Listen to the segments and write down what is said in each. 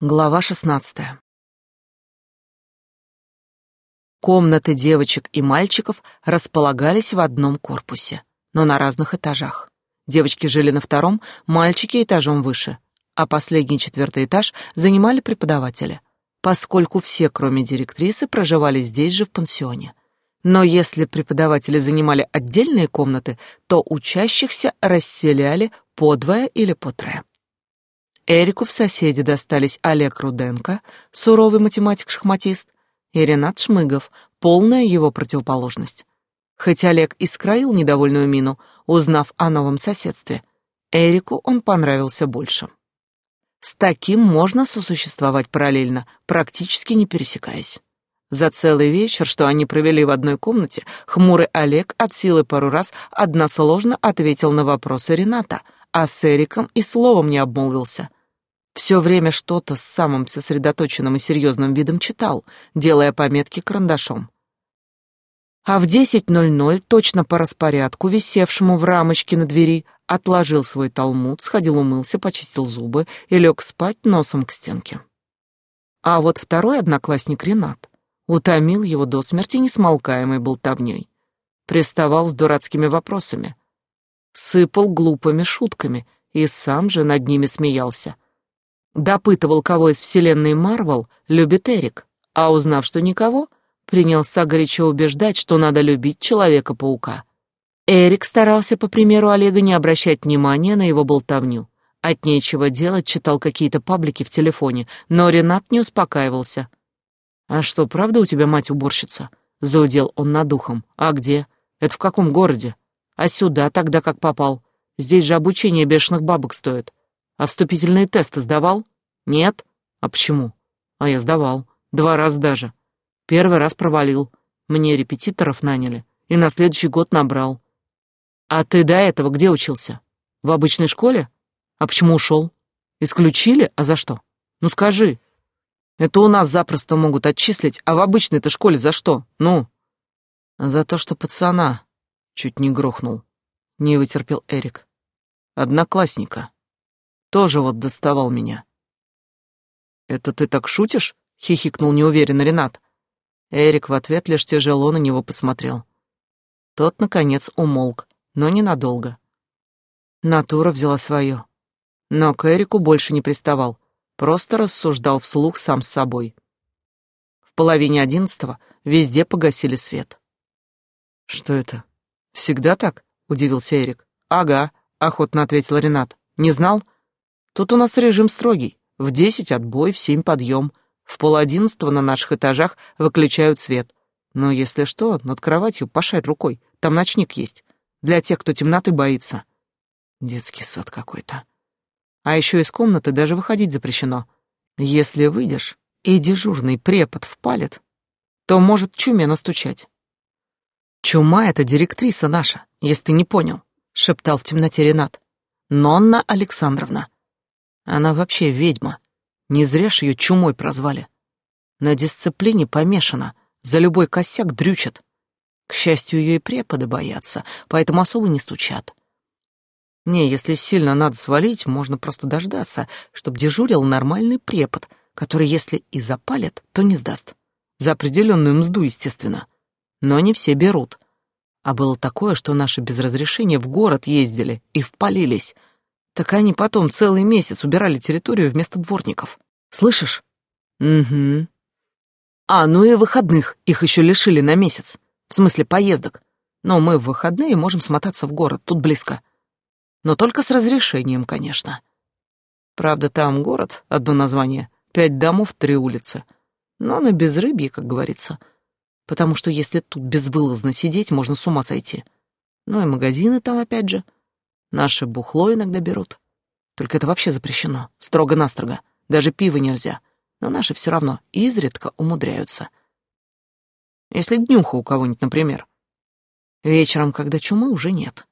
Глава шестнадцатая. Комнаты девочек и мальчиков располагались в одном корпусе, но на разных этажах. Девочки жили на втором, мальчики этажом выше, а последний четвертый этаж занимали преподаватели, поскольку все, кроме директрисы, проживали здесь же в пансионе. Но если преподаватели занимали отдельные комнаты, то учащихся расселяли по двое или по трое. Эрику в соседи достались Олег Руденко, суровый математик-шахматист, и Ренат Шмыгов, полная его противоположность. Хоть Олег и скроил недовольную мину, узнав о новом соседстве, Эрику он понравился больше. С таким можно сосуществовать параллельно, практически не пересекаясь. За целый вечер, что они провели в одной комнате, хмурый Олег от силы пару раз односложно ответил на вопросы Рената, а с Эриком и словом не обмолвился — все время что-то с самым сосредоточенным и серьезным видом читал, делая пометки карандашом. А в 10.00, точно по распорядку, висевшему в рамочке на двери, отложил свой талмуд, сходил умылся, почистил зубы и лег спать носом к стенке. А вот второй одноклассник Ренат утомил его до смерти несмолкаемой болтовней. Приставал с дурацкими вопросами, сыпал глупыми шутками и сам же над ними смеялся — Допытывал, кого из вселенной Марвел любит Эрик, а узнав, что никого, принялся горячо убеждать, что надо любить Человека-паука. Эрик старался, по примеру Олега, не обращать внимания на его болтовню. От нечего делать читал какие-то паблики в телефоне, но Ренат не успокаивался. «А что, правда у тебя мать уборщица?» — заудел он над ухом. «А где? Это в каком городе? А сюда тогда как попал? Здесь же обучение бешеных бабок стоит. А вступительные тесты сдавал? Нет? А почему? А я сдавал. Два раза даже. Первый раз провалил. Мне репетиторов наняли. И на следующий год набрал. А ты до этого где учился? В обычной школе? А почему ушел? Исключили? А за что? Ну скажи. Это у нас запросто могут отчислить, а в обычной-то школе за что? Ну? За то, что пацана чуть не грохнул. Не вытерпел Эрик. Одноклассника. Тоже вот доставал меня. «Это ты так шутишь?» — хихикнул неуверенно Ренат. Эрик в ответ лишь тяжело на него посмотрел. Тот, наконец, умолк, но ненадолго. Натура взяла свое. Но к Эрику больше не приставал, просто рассуждал вслух сам с собой. В половине одиннадцатого везде погасили свет. «Что это? Всегда так?» — удивился Эрик. «Ага», — охотно ответил Ренат. «Не знал?» Тут у нас режим строгий. В десять отбой, в семь подъем. В пол одиннадцатого на наших этажах выключают свет. Но если что, над кроватью пошарь рукой. Там ночник есть. Для тех, кто темноты боится. Детский сад какой-то. А еще из комнаты даже выходить запрещено. Если выйдешь, и дежурный препод впалит, то может чуме настучать. «Чума — это директриса наша, если ты не понял», — шептал в темноте Ренат. «Нонна Александровна. Она вообще ведьма. Не зря ж ее чумой прозвали. На дисциплине помешана, за любой косяк дрючат. К счастью, ее и преподы боятся, поэтому особо не стучат. Не, если сильно надо свалить, можно просто дождаться, чтобы дежурил нормальный препод, который, если и запалит, то не сдаст. За определенную мзду, естественно. Но не все берут. А было такое, что наши без разрешения в город ездили и впалились — так они потом целый месяц убирали территорию вместо дворников. Слышишь? Угу. А, ну и выходных их еще лишили на месяц. В смысле поездок. Но мы в выходные можем смотаться в город, тут близко. Но только с разрешением, конечно. Правда, там город, одно название, пять домов, три улицы. Но на безрыбье, как говорится. Потому что если тут безвылазно сидеть, можно с ума сойти. Ну и магазины там опять же — Наше бухло иногда берут. Только это вообще запрещено, строго-настрого. Даже пиво нельзя. Но наши все равно изредка умудряются. Если днюха у кого-нибудь, например. Вечером, когда чумы уже нет.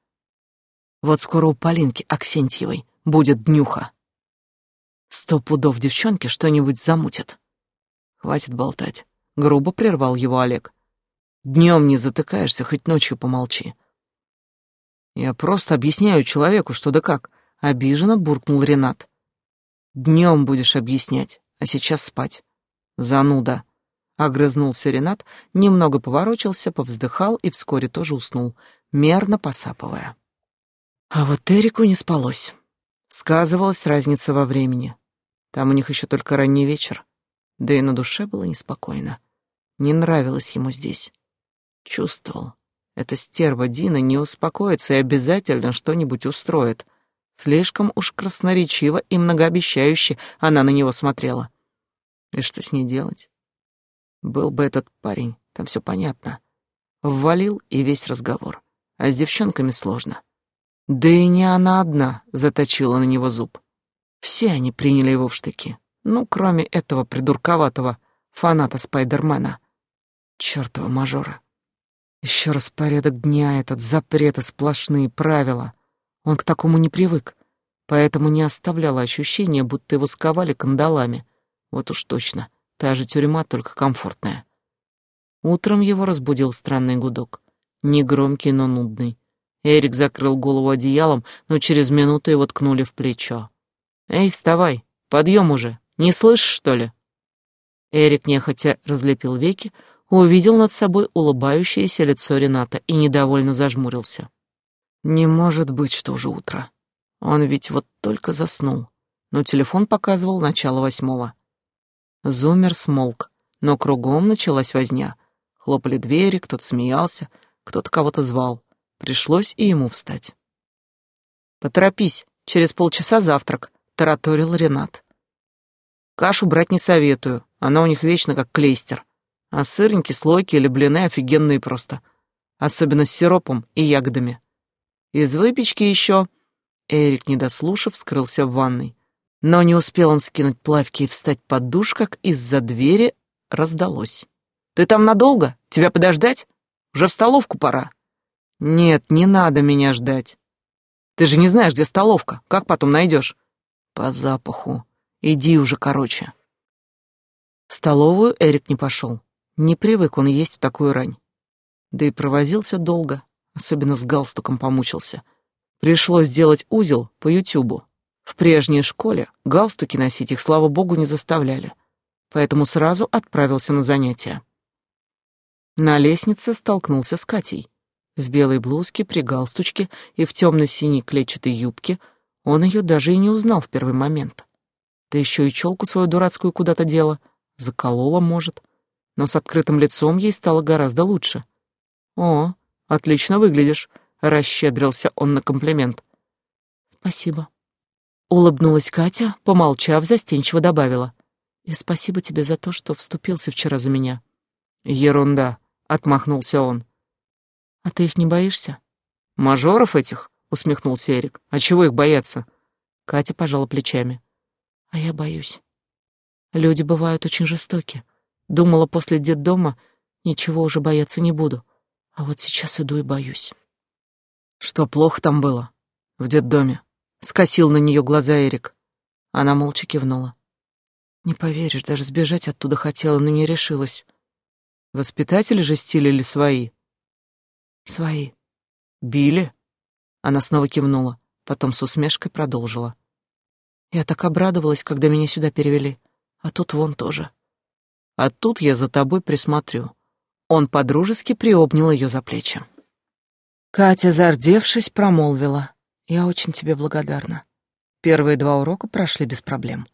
Вот скоро у Полинки Аксентьевой будет днюха. Сто пудов девчонки что-нибудь замутят. Хватит болтать. Грубо прервал его Олег. Днем не затыкаешься, хоть ночью помолчи. Я просто объясняю человеку, что да как. Обиженно буркнул Ренат. Днем будешь объяснять, А сейчас спать. Зануда. Огрызнулся Ренат, немного поворочился, повздыхал и вскоре тоже уснул, мерно посапывая. А вот Эрику не спалось. Сказывалась разница во времени. Там у них еще только ранний вечер. Да и на душе было неспокойно. Не нравилось ему здесь. Чувствовал. Эта стерва Дина не успокоится и обязательно что-нибудь устроит. Слишком уж красноречиво и многообещающе она на него смотрела. И что с ней делать? Был бы этот парень, там все понятно. Ввалил и весь разговор. А с девчонками сложно. Да и не она одна заточила на него зуб. Все они приняли его в штыки. Ну, кроме этого придурковатого фаната Спайдермена. Чёртова мажора. Еще раз порядок дня этот, запреты сплошные, правила. Он к такому не привык, поэтому не оставляло ощущения, будто его сковали кандалами. Вот уж точно, та же тюрьма, только комфортная. Утром его разбудил странный гудок. Негромкий, но нудный. Эрик закрыл голову одеялом, но через минуту его ткнули в плечо. «Эй, вставай, подъем уже, не слышишь, что ли?» Эрик нехотя разлепил веки, увидел над собой улыбающееся лицо Рената и недовольно зажмурился. «Не может быть, что уже утро. Он ведь вот только заснул, но телефон показывал начало восьмого». Зумер смолк, но кругом началась возня. Хлопали двери, кто-то смеялся, кто-то кого-то звал. Пришлось и ему встать. «Поторопись, через полчаса завтрак», — тараторил Ренат. «Кашу брать не советую, она у них вечно как клейстер. А сырники, слойки или блины офигенные просто. Особенно с сиропом и ягодами. Из выпечки еще...» Эрик, не дослушав, скрылся в ванной. Но не успел он скинуть плавки и встать под душ, как из-за двери раздалось. «Ты там надолго? Тебя подождать? Уже в столовку пора». «Нет, не надо меня ждать. Ты же не знаешь, где столовка. Как потом найдешь?» «По запаху. Иди уже, короче». В столовую Эрик не пошел. Не привык он есть в такую рань. Да и провозился долго, особенно с галстуком помучился. Пришлось сделать узел по Ютубу. В прежней школе галстуки носить их, слава богу, не заставляли. Поэтому сразу отправился на занятия. На лестнице столкнулся с Катей. В белой блузке, при галстучке и в темно-синей клетчатой юбке он ее даже и не узнал в первый момент. Да еще и челку свою дурацкую куда-то дела, заколола, может. Но с открытым лицом ей стало гораздо лучше. «О, отлично выглядишь», — расщедрился он на комплимент. «Спасибо». Улыбнулась Катя, помолчав, застенчиво добавила. «И спасибо тебе за то, что вступился вчера за меня». «Ерунда», — отмахнулся он. «А ты их не боишься?» «Мажоров этих?» — усмехнулся Эрик. «А чего их бояться?» Катя пожала плечами. «А я боюсь. Люди бывают очень жестоки. Думала, после детдома ничего уже бояться не буду. А вот сейчас иду и боюсь». «Что, плохо там было? В детдоме?» — скосил на нее глаза Эрик. Она молча кивнула. «Не поверишь, даже сбежать оттуда хотела, но не решилась. Воспитатели же стилили свои?» Свои. Били? Она снова кивнула, потом с усмешкой продолжила. Я так обрадовалась, когда меня сюда перевели. А тут вон тоже. А тут я за тобой присмотрю. Он подружески приобнял ее за плечи. Катя, зардевшись, промолвила. Я очень тебе благодарна. Первые два урока прошли без проблем.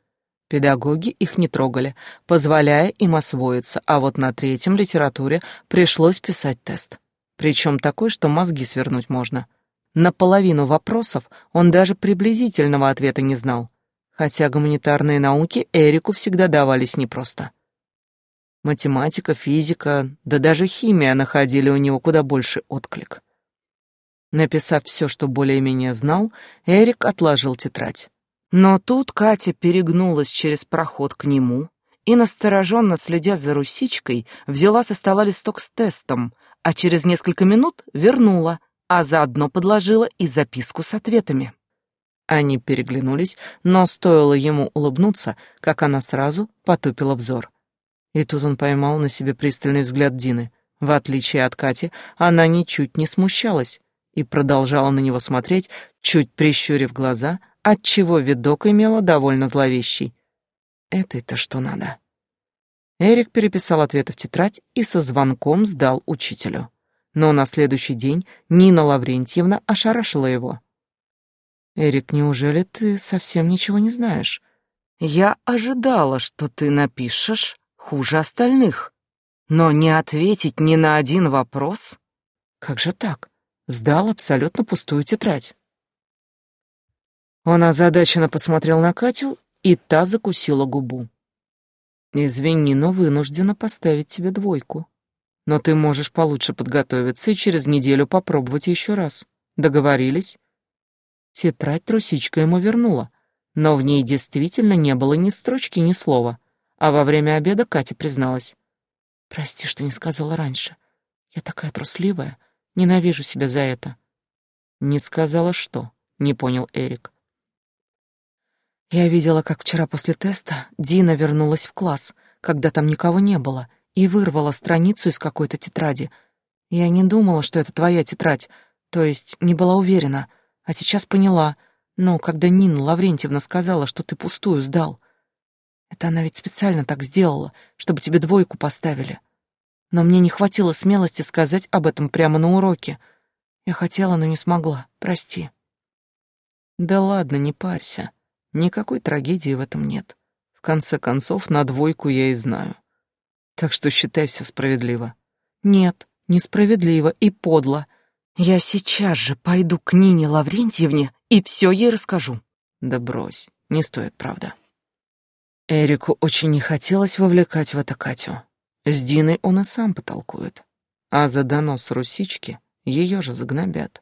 Педагоги их не трогали, позволяя им освоиться, а вот на третьем литературе пришлось писать тест. Причем такой, что мозги свернуть можно. На половину вопросов он даже приблизительного ответа не знал, хотя гуманитарные науки Эрику всегда давались непросто. Математика, физика, да даже химия находили у него куда больше отклик. Написав все, что более-менее знал, Эрик отложил тетрадь. Но тут Катя перегнулась через проход к нему и, настороженно следя за русичкой, взяла со стола листок с тестом, а через несколько минут вернула, а заодно подложила и записку с ответами. Они переглянулись, но стоило ему улыбнуться, как она сразу потупила взор. И тут он поймал на себе пристальный взгляд Дины. В отличие от Кати, она ничуть не смущалась и продолжала на него смотреть, чуть прищурив глаза, отчего видок имела довольно зловещий. этой-то что надо? Эрик переписал ответы в тетрадь и со звонком сдал учителю. Но на следующий день Нина Лаврентьевна ошарашила его. «Эрик, неужели ты совсем ничего не знаешь? Я ожидала, что ты напишешь хуже остальных, но не ответить ни на один вопрос? Как же так? Сдал абсолютно пустую тетрадь». Он озадаченно посмотрел на Катю, и та закусила губу. «Извини, но вынуждена поставить тебе двойку. Но ты можешь получше подготовиться и через неделю попробовать еще раз. Договорились?» Тетрадь трусичка ему вернула, но в ней действительно не было ни строчки, ни слова. А во время обеда Катя призналась. «Прости, что не сказала раньше. Я такая трусливая, ненавижу себя за это». «Не сказала что?» — не понял Эрик. Я видела, как вчера после теста Дина вернулась в класс, когда там никого не было, и вырвала страницу из какой-то тетради. Я не думала, что это твоя тетрадь, то есть не была уверена, а сейчас поняла, но когда Нина Лаврентьевна сказала, что ты пустую сдал. Это она ведь специально так сделала, чтобы тебе двойку поставили. Но мне не хватило смелости сказать об этом прямо на уроке. Я хотела, но не смогла. Прости. Да ладно, не парься. Никакой трагедии в этом нет. В конце концов, на двойку я и знаю. Так что считай все справедливо. Нет, несправедливо и подло. Я сейчас же пойду к Нине Лаврентьевне и все ей расскажу. Да брось, не стоит, правда. Эрику очень не хотелось вовлекать в это Катю. С Диной он и сам потолкует. А за донос русички ее же загнобят.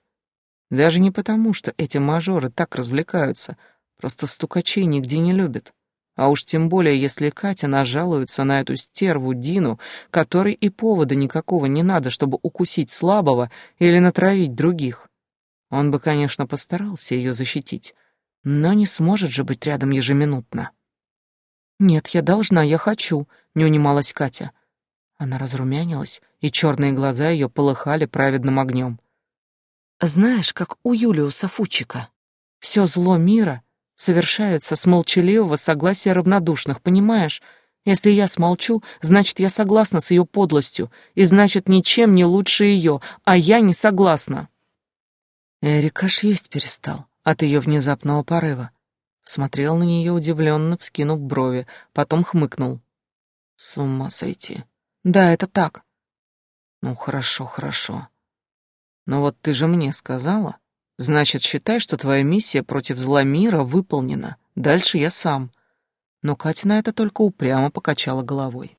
Даже не потому, что эти мажоры так развлекаются — Просто стукачей нигде не любят. А уж тем более, если Катя нажалуется на эту стерву Дину, которой и повода никакого не надо, чтобы укусить слабого или натравить других. Он бы, конечно, постарался ее защитить, но не сможет же быть рядом ежеминутно. «Нет, я должна, я хочу», — не унималась Катя. Она разрумянилась, и черные глаза ее полыхали праведным огнем. «Знаешь, как у Юлиуса Фучика. Все зло мира совершается с молчаливого согласия равнодушных, понимаешь? Если я смолчу, значит, я согласна с ее подлостью, и значит, ничем не лучше ее, а я не согласна. Эрик аж есть перестал от ее внезапного порыва. Смотрел на нее удивленно, вскинув брови, потом хмыкнул. С ума сойти. Да, это так. Ну, хорошо, хорошо. Но вот ты же мне сказала, Значит, считай, что твоя миссия против зла мира выполнена. Дальше я сам. Но Катя на это только упрямо покачала головой.